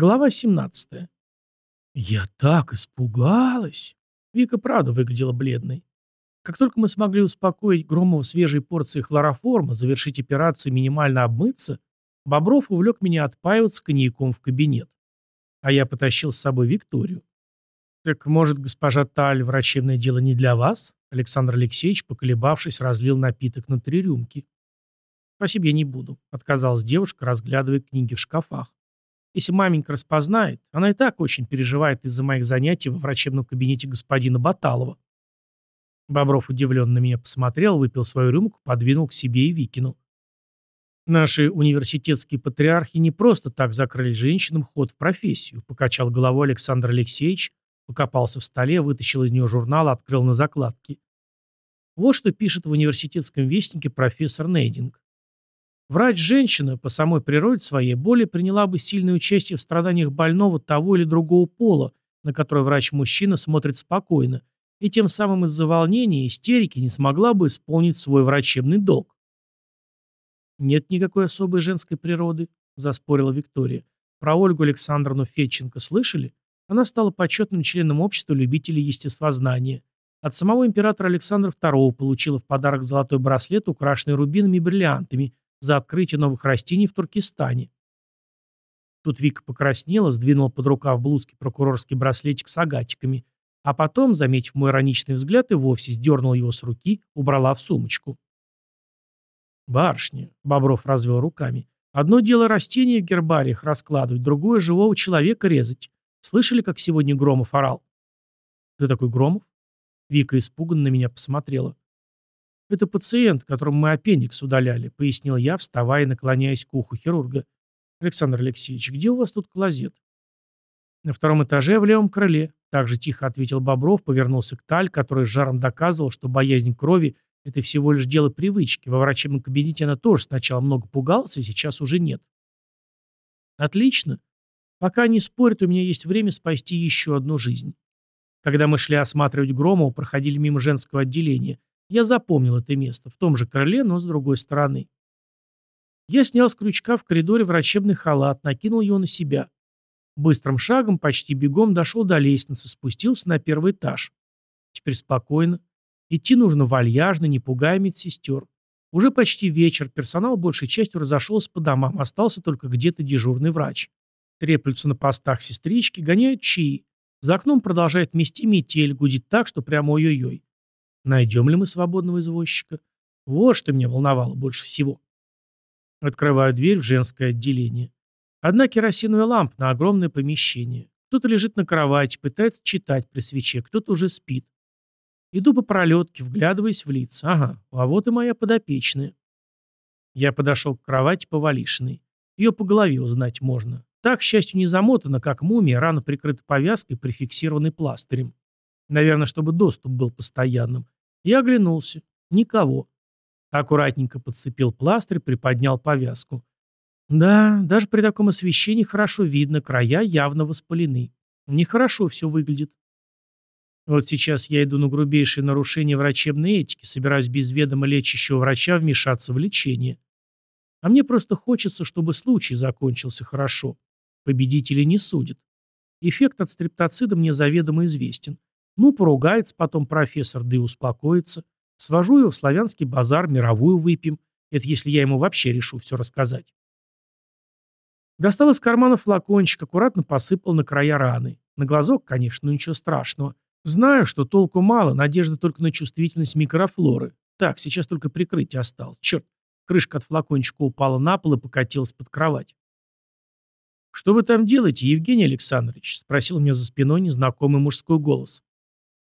Глава 17. Я так испугалась. Вика правда выглядела бледной. Как только мы смогли успокоить Громова свежей порцией хлороформа, завершить операцию и минимально обмыться, Бобров увлек меня отпаиваться коньяком в кабинет. А я потащил с собой Викторию. «Так, может, госпожа Таль, врачебное дело не для вас?» Александр Алексеевич, поколебавшись, разлил напиток на три рюмки. «Спасибо, я не буду», — отказалась девушка, разглядывая книги в шкафах. Если маменька распознает, она и так очень переживает из-за моих занятий во врачебном кабинете господина Баталова. Бобров удивленно на меня посмотрел, выпил свою рюмку, подвинул к себе и Викину. Наши университетские патриархи не просто так закрыли женщинам ход в профессию, покачал головой Александр Алексеевич, покопался в столе, вытащил из нее журнал, открыл на закладке. Вот что пишет в университетском вестнике профессор Нейдинг. Врач-женщина по самой природе своей более приняла бы сильное участие в страданиях больного того или другого пола, на который врач-мужчина смотрит спокойно, и тем самым из-за волнения и истерики не смогла бы исполнить свой врачебный долг. «Нет никакой особой женской природы», – заспорила Виктория. «Про Ольгу Александровну Фетченко слышали? Она стала почетным членом общества любителей естествознания. От самого императора Александра II получила в подарок золотой браслет, украшенный рубинами и бриллиантами, за открытие новых растений в Туркестане. Тут Вика покраснела, сдвинула под рукав блузки прокурорский браслетик с агатиками, а потом, заметив мой ироничный взгляд, и вовсе сдернула его с руки, убрала в сумочку. «Барышня», — Бобров развел руками, — «одно дело растения в гербариях раскладывать, другое — живого человека резать. Слышали, как сегодня Громов орал?» «Кто такой Громов?» Вика испуганно на меня посмотрела. «Это пациент, которому мы аппендикс удаляли», — пояснил я, вставая и наклоняясь к уху хирурга. «Александр Алексеевич, где у вас тут клозет?» «На втором этаже в левом крыле», — также тихо ответил Бобров, повернулся к Таль, который с жаром доказывал, что боязнь крови — это всего лишь дело привычки. Во врачебном кабинете она тоже сначала много пугалась, а сейчас уже нет. «Отлично. Пока не спорят, у меня есть время спасти еще одну жизнь». Когда мы шли осматривать Громова, проходили мимо женского отделения. Я запомнил это место, в том же крыле, но с другой стороны. Я снял с крючка в коридоре врачебный халат, накинул его на себя. Быстрым шагом, почти бегом, дошел до лестницы, спустился на первый этаж. Теперь спокойно. Идти нужно вальяжно, не пугая медсестер. Уже почти вечер, персонал большей частью разошелся по домам, остался только где-то дежурный врач. Треплются на постах сестрички, гоняют чаи. За окном продолжает мести метель, гудит так, что прямо ой-ой-ой. Найдем ли мы свободного извозчика? Вот что меня волновало больше всего. Открываю дверь в женское отделение. Одна керосиновая лампа на огромное помещение. Кто-то лежит на кровати, пытается читать при свече, кто-то уже спит. Иду по пролетке, вглядываясь в лица. Ага, а вот и моя подопечная. Я подошел к кровати повалишенной. Ее по голове узнать можно. Так, к счастью, не замотана, как мумия, рана прикрыта повязкой, прификсированной пластырем. Наверное, чтобы доступ был постоянным. Я оглянулся. Никого. Аккуратненько подцепил пластырь, приподнял повязку. Да, даже при таком освещении хорошо видно, края явно воспалены. Нехорошо все выглядит. Вот сейчас я иду на грубейшее нарушение врачебной этики, собираюсь без ведома лечащего врача вмешаться в лечение. А мне просто хочется, чтобы случай закончился хорошо. Победители не судят. Эффект от стрептоцида мне заведомо известен. Ну, поругается потом профессор, да и успокоится. Свожу его в славянский базар, мировую выпьем. Это если я ему вообще решу все рассказать. Достал из кармана флакончик, аккуратно посыпал на края раны. На глазок, конечно, но ничего страшного. Знаю, что толку мало, надежда только на чувствительность микрофлоры. Так, сейчас только прикрытие осталось. Черт, крышка от флакончика упала на пол и покатилась под кровать. «Что вы там делаете, Евгений Александрович?» — спросил меня за спиной незнакомый мужской голос.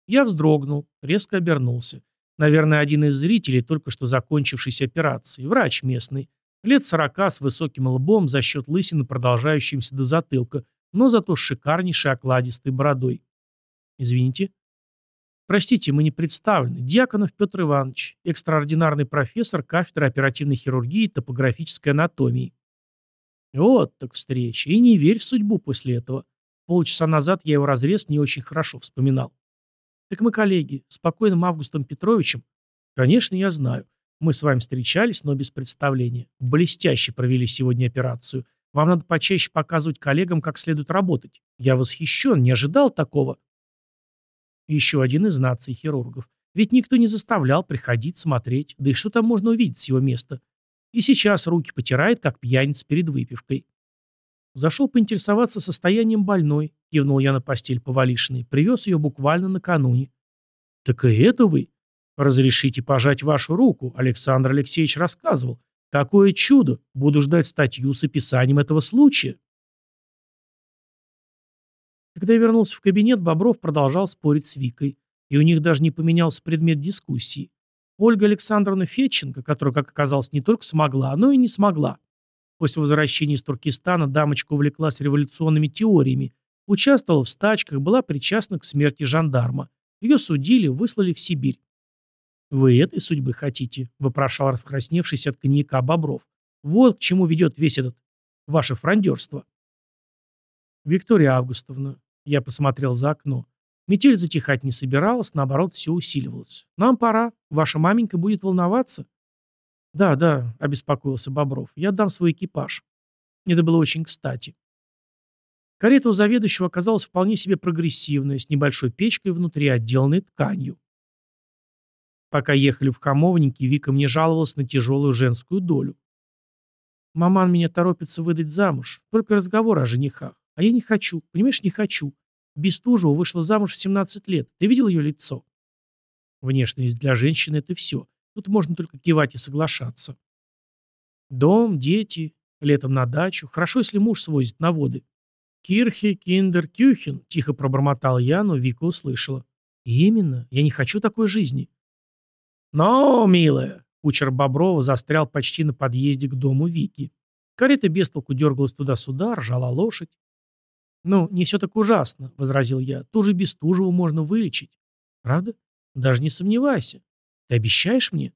Я вздрогнул, резко обернулся. Наверное, один из зрителей только что закончившейся операции. Врач местный. Лет сорока, с высоким лбом, за счет лысины, продолжающимся до затылка, но зато с шикарнейшей окладистой бородой. Извините. Простите, мы не представлены. Дьяконов Петр Иванович, экстраординарный профессор кафедры оперативной хирургии и топографической анатомии. Вот так встреча. И не верь в судьбу после этого. Полчаса назад я его разрез не очень хорошо вспоминал. Так мы коллеги. Спокойным Августом Петровичем? Конечно, я знаю. Мы с вами встречались, но без представления. Блестяще провели сегодня операцию. Вам надо почаще показывать коллегам, как следует работать. Я восхищен, не ожидал такого. Еще один из наций хирургов. Ведь никто не заставлял приходить, смотреть. Да и что там можно увидеть с его места? И сейчас руки потирает, как пьяниц перед выпивкой. Зашел поинтересоваться состоянием больной, кивнул я на постель повалившей. Привез ее буквально накануне. Так и это вы? Разрешите пожать вашу руку, Александр Алексеевич рассказывал. Какое чудо! Буду ждать статью с описанием этого случая. Когда я вернулся в кабинет, Бобров продолжал спорить с Викой. И у них даже не поменялся предмет дискуссии. Ольга Александровна Фетченко, которая, как оказалось, не только смогла, но и не смогла. После возвращения из Туркестана дамочка увлеклась революционными теориями, участвовала в стачках, была причастна к смерти жандарма. Ее судили, выслали в Сибирь. «Вы этой судьбы хотите?» — вопрошал раскрасневшийся от коньяка Бобров. «Вот к чему ведет весь этот... ваше фрондерство». «Виктория Августовна», — я посмотрел за окно. Метель затихать не собиралась, наоборот, все усиливалось. «Нам пора. Ваша маменька будет волноваться». «Да, да», — обеспокоился Бобров. «Я дам свой экипаж». Это было очень кстати. Карета у заведующего оказалась вполне себе прогрессивная, с небольшой печкой внутри, отделанной тканью. Пока ехали в Хамовнике, Вика мне жаловалась на тяжелую женскую долю. «Маман меня торопится выдать замуж. Только разговор о женихах. А я не хочу. Понимаешь, не хочу. Бестужева вышла замуж в 17 лет. Ты видел ее лицо?» Внешность для женщины — это все. Тут можно только кивать и соглашаться. Дом, дети, летом на дачу. Хорошо, если муж свозит на воды. «Кирхе, киндер, кюхен», — тихо пробормотал я, но Вика услышала. «Именно. Я не хочу такой жизни». «Но, милая!» Кучер Боброва застрял почти на подъезде к дому Вики. Карета бестолку дергалась туда-сюда, ржала лошадь. «Ну, не все так ужасно», — возразил я. «Ту же Бестужеву можно вылечить». «Правда? Даже не сомневайся. Ты обещаешь мне?»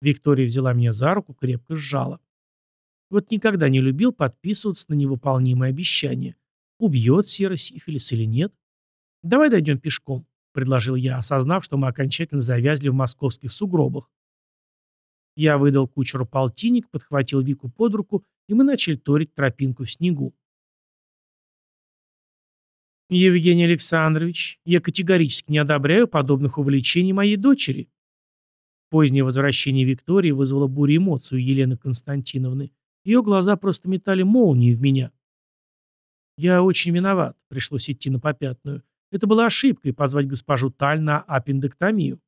Виктория взяла меня за руку, крепко сжала. Вот никогда не любил подписываться на невыполнимые обещания. Убьет серосифилис или нет? Давай дойдем пешком предложил я, осознав, что мы окончательно завязли в московских сугробах. Я выдал кучеру полтинник, подхватил Вику под руку, и мы начали торить тропинку в снегу. «Евгений Александрович, я категорически не одобряю подобных увлечений моей дочери». Позднее возвращение Виктории вызвало бурю эмоций у Елены Константиновны. Ее глаза просто метали молнии в меня. «Я очень виноват», — пришлось идти на попятную. Это была ошибкой позвать госпожу Таль на аппендэктомию.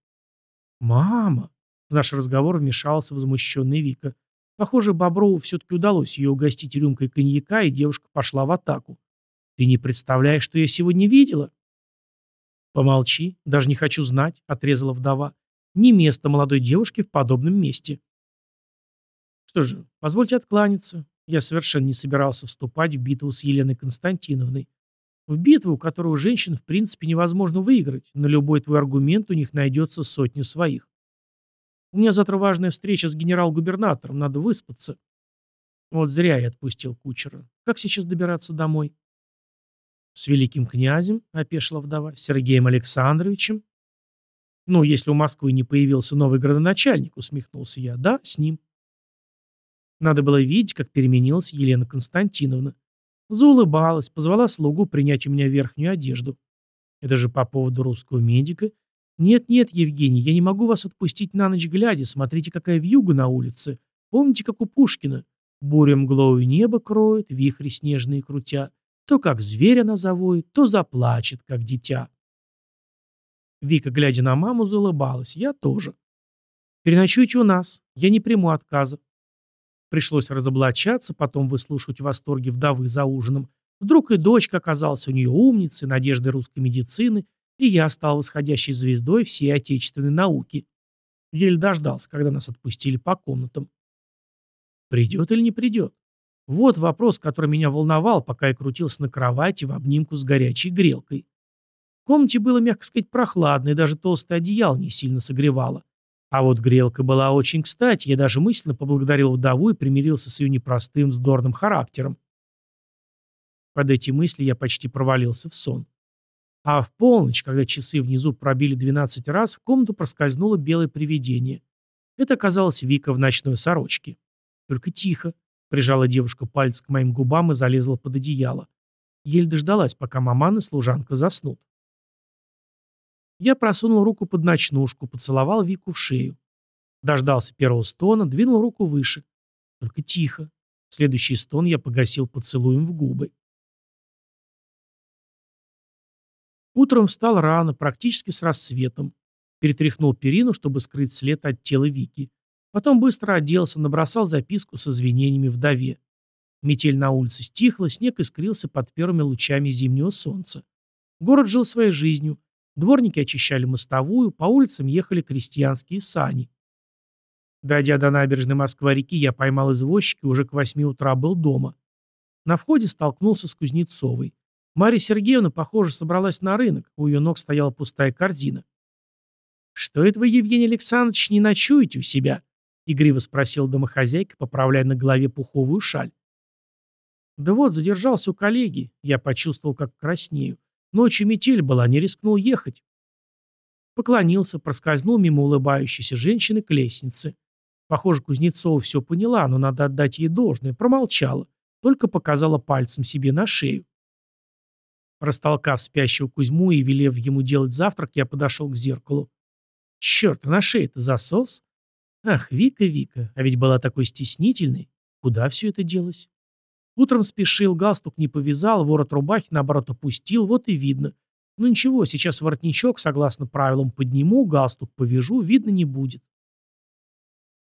«Мама!» — в наш разговор вмешался возмущенный Вика. Похоже, Боброву все-таки удалось ее угостить рюмкой коньяка, и девушка пошла в атаку. «Ты не представляешь, что я сегодня видела?» «Помолчи, даже не хочу знать», — отрезала вдова. «Не место молодой девушки в подобном месте». Что же, позвольте откланяться. Я совершенно не собирался вступать в битву с Еленой Константиновной. В битву, у женщин в принципе невозможно выиграть, на любой твой аргумент у них найдется сотни своих. У меня завтра важная встреча с генерал-губернатором, надо выспаться. Вот зря я отпустил кучера. Как сейчас добираться домой? С великим князем, опешила вдова, Сергеем Александровичем. Ну, если у Москвы не появился новый градоначальник, усмехнулся я. Да, с ним. Надо было видеть, как переменилась Елена Константиновна. Заулыбалась, позвала слугу принять у меня верхнюю одежду. Это же по поводу русского медика. Нет-нет, Евгений, я не могу вас отпустить на ночь глядя. Смотрите, какая вьюга на улице. Помните, как у Пушкина? Буря мглою небо кроет, вихри снежные крутя. То как зверь она завоет, то заплачет, как дитя. Вика, глядя на маму, заулыбалась. Я тоже. Переночуйте у нас. Я не приму отказа. Пришлось разоблачаться, потом выслушивать восторги вдовы за ужином. Вдруг и дочка оказалась у нее умницей, надеждой русской медицины, и я стал восходящей звездой всей отечественной науки. Еле дождался, когда нас отпустили по комнатам. Придет или не придет? Вот вопрос, который меня волновал, пока я крутился на кровати в обнимку с горячей грелкой. Комнате было, мягко сказать, прохладно, и даже толстое одеяло не сильно согревало. А вот грелка была очень кстати, я даже мысленно поблагодарил вдову и примирился с ее непростым, вздорным характером. Под эти мысли я почти провалился в сон. А в полночь, когда часы внизу пробили 12 раз, в комнату проскользнуло белое привидение. Это оказалось Вика в ночной сорочке. Только тихо. Прижала девушка палец к моим губам и залезла под одеяло. Еле дождалась, пока маман и служанка заснут. Я просунул руку под ночнушку, поцеловал Вику в шею. Дождался первого стона, двинул руку выше. Только тихо. Следующий стон я погасил поцелуем в губы. Утром встал рано, практически с рассветом. Перетряхнул перину, чтобы скрыть след от тела Вики. Потом быстро оделся, набросал записку с извинениями вдове. Метель на улице стихла, снег искрился под первыми лучами зимнего солнца. Город жил своей жизнью. Дворники очищали мостовую, по улицам ехали крестьянские сани. Дойдя до набережной Москва-реки, я поймал извозчика и уже к восьми утра был дома. На входе столкнулся с Кузнецовой. Марья Сергеевна, похоже, собралась на рынок, у ее ног стояла пустая корзина. «Что это вы, Евгений Александрович, не ночуете у себя?» — игриво спросил домохозяйка, поправляя на голове пуховую шаль. «Да вот, задержался у коллеги. Я почувствовал, как краснею. Ночью метель была, не рискнул ехать». Поклонился, проскользнул мимо улыбающейся женщины к лестнице. Похоже, Кузнецова все поняла, но надо отдать ей должное, промолчала, только показала пальцем себе на шею. Растолкав спящего Кузьму и велев ему делать завтрак, я подошел к зеркалу. Черт, а на шее-то засос? Ах, Вика, Вика, а ведь была такой стеснительной. Куда все это делось? Утром спешил, галстук не повязал, ворот рубахи, наоборот, опустил, вот и видно. Ну ничего, сейчас воротничок, согласно правилам, подниму, галстук повяжу, видно не будет.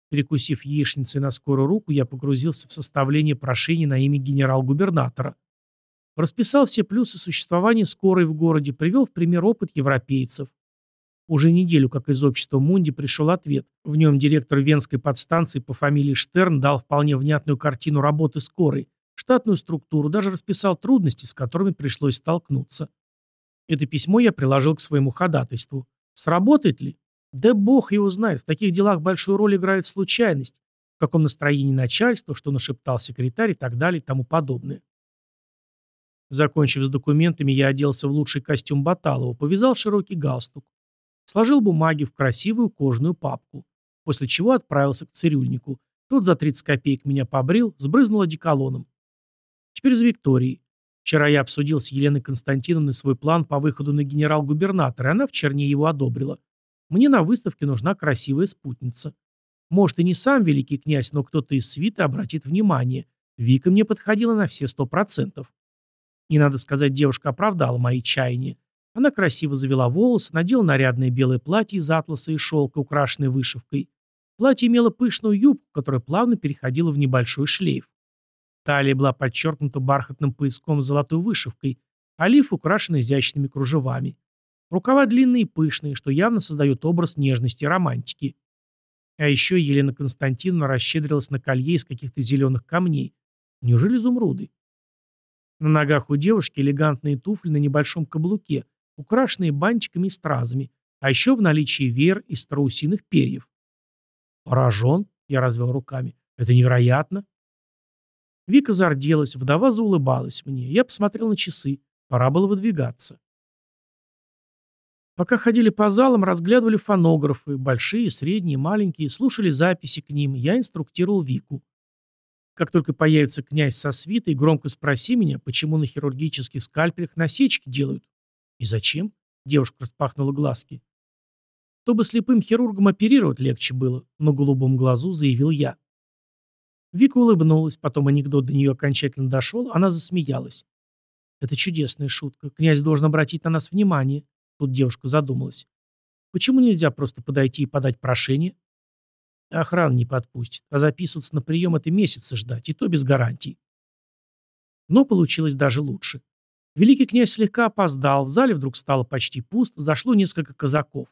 Перекусив яичницей на скорую руку, я погрузился в составление прошения на имя генерал-губернатора. Расписал все плюсы существования скорой в городе, привел в пример опыт европейцев. Уже неделю, как из общества Мунди, пришел ответ. В нем директор Венской подстанции по фамилии Штерн дал вполне внятную картину работы скорой, штатную структуру, даже расписал трудности, с которыми пришлось столкнуться. Это письмо я приложил к своему ходатайству. Сработает ли? Да бог его знает, в таких делах большую роль играет случайность, в каком настроении начальство, что нашептал секретарь и так далее и тому подобное. Закончив с документами, я оделся в лучший костюм Баталова, повязал широкий галстук. Сложил бумаги в красивую кожаную папку, после чего отправился к цирюльнику. Тот за 30 копеек меня побрил, сбрызнул одеколоном. Теперь за Викторией. Вчера я обсудил с Еленой Константиновной свой план по выходу на генерал-губернатора, и она в черне его одобрила. Мне на выставке нужна красивая спутница. Может, и не сам великий князь, но кто-то из свита обратит внимание. Вика мне подходила на все сто процентов. И, надо сказать, девушка оправдала мои чаяния. Она красиво завела волосы, надела нарядное белое платье из атласа и шелка, украшенное вышивкой. Платье имело пышную юбку, которая плавно переходила в небольшой шлейф. Талия была подчеркнута бархатным пояском с золотой вышивкой, а лиф украшен изящными кружевами. Рукава длинные и пышные, что явно создает образ нежности и романтики. А еще Елена Константиновна расщедрилась на колье из каких-то зеленых камней. Неужели изумруды? На ногах у девушки элегантные туфли на небольшом каблуке, украшенные бантиками и стразами, а еще в наличии веер из страусиных перьев. «Поражен?» — я развел руками. «Это невероятно!» Вика зарделась, вдова заулыбалась мне. Я посмотрел на часы. Пора было выдвигаться. Пока ходили по залам, разглядывали фонографы, большие, средние, маленькие, слушали записи к ним, я инструктировал Вику. Как только появится князь со свитой, громко спроси меня, почему на хирургических скальпелях насечки делают. И зачем? Девушка распахнула глазки. Чтобы слепым хирургам оперировать легче было, на голубом глазу заявил я. Вика улыбнулась, потом анекдот до нее окончательно дошел, она засмеялась. Это чудесная шутка. Князь должен обратить на нас внимание. Тут девушка задумалась. Почему нельзя просто подойти и подать прошение? Охрана не подпустит, а записываться на прием это месяцы ждать, и то без гарантий. Но получилось даже лучше. Великий князь слегка опоздал, в зале вдруг стало почти пусто, зашло несколько казаков.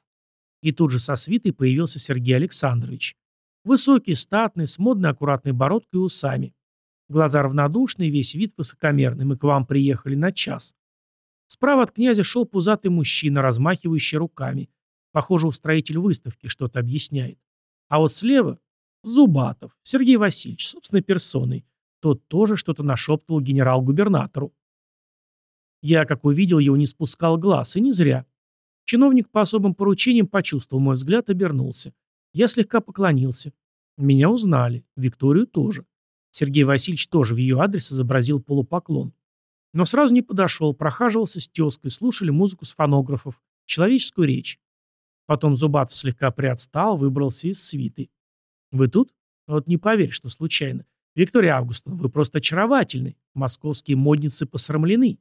И тут же со свитой появился Сергей Александрович. Высокий, статный, с модной аккуратной бородкой и усами. Глаза равнодушные, весь вид высокомерный. Мы к вам приехали на час. Справа от князя шел пузатый мужчина, размахивающий руками. Похоже, устроитель выставки что-то объясняет. А вот слева — Зубатов, Сергей Васильевич, собственной персоной. Тот тоже что-то нашептывал генерал-губернатору. Я, как увидел, его не спускал глаз, и не зря. Чиновник по особым поручениям почувствовал мой взгляд, обернулся. Я слегка поклонился. Меня узнали, Викторию тоже. Сергей Васильевич тоже в ее адрес изобразил полупоклон. Но сразу не подошел, прохаживался с тезкой, слушали музыку с фонографов, человеческую речь. Потом Зубатов слегка приотстал, выбрался из свиты. «Вы тут? Вот не поверь, что случайно. Виктория Августовна, вы просто очаровательны. Московские модницы посрамлены».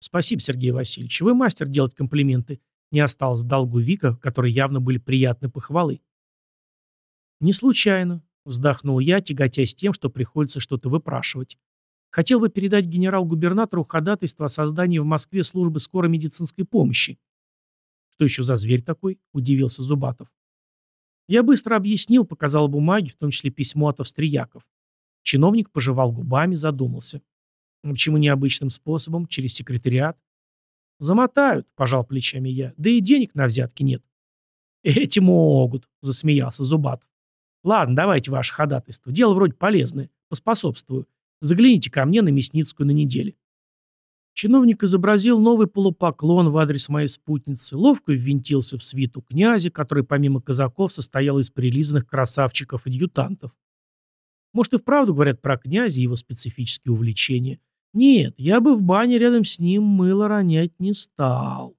«Спасибо, Сергей Васильевич. Вы мастер делать комплименты». Не осталось в долгу Вика, которой явно были приятны похвалы. «Не случайно», — вздохнул я, тяготясь тем, что приходится что-то выпрашивать. Хотел бы передать генерал-губернатору ходатайство о создании в Москве службы скорой медицинской помощи. «Что еще за зверь такой?» – удивился Зубатов. Я быстро объяснил, показал бумаги, в том числе письмо от австрияков. Чиновник пожевал губами, задумался. Почему необычным способом, через секретариат? Замотают, пожал плечами я, да и денег на взятки нет. Эти могут, засмеялся Зубатов. Ладно, давайте ваше ходатайство. Дело вроде полезное. Поспособствую. Загляните ко мне на Мясницкую на неделе. Чиновник изобразил новый полупоклон в адрес моей спутницы, ловко ввинтился в свиту князя, который помимо казаков состоял из прилизанных красавчиков-адъютантов. Может, и вправду говорят про князя и его специфические увлечения. Нет, я бы в бане рядом с ним мыло ронять не стал.